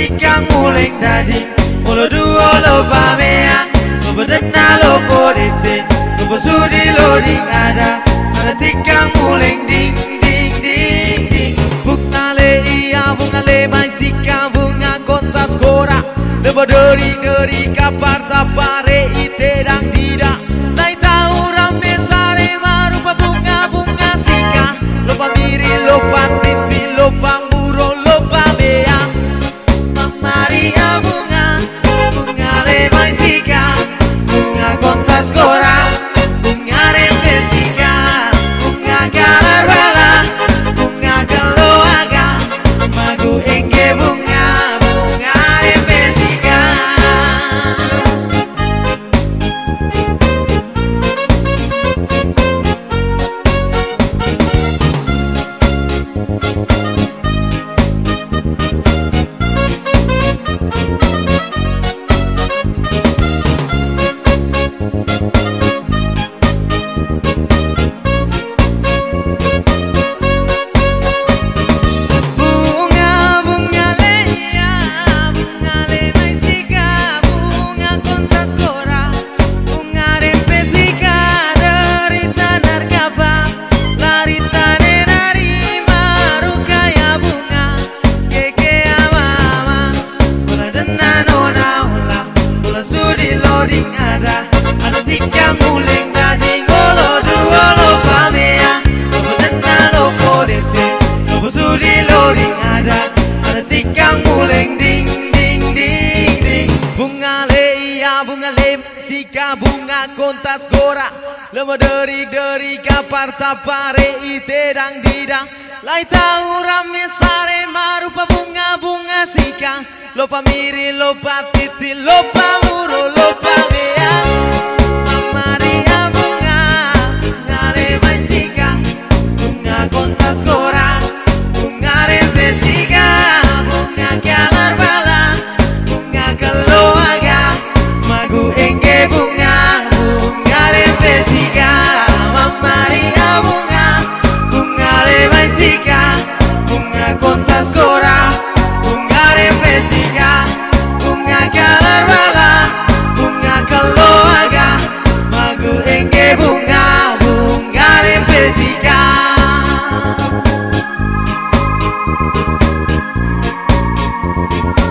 tikang muling dadi Olo duo lo pamea Lo bedena lo podete Lo posudi lo ding ada Ada tikang muling ding ding ding ding. Bunga le iya bunga le maisika bunga kontas kora Lebo deri deri kapar tapare Sika bunga kontas gora Lema deri deri kapar tapare ite dang didang. Lai tahu rame sare marupa bunga bunga sika Lopa miri lopa titi lopa muro lopa Bye.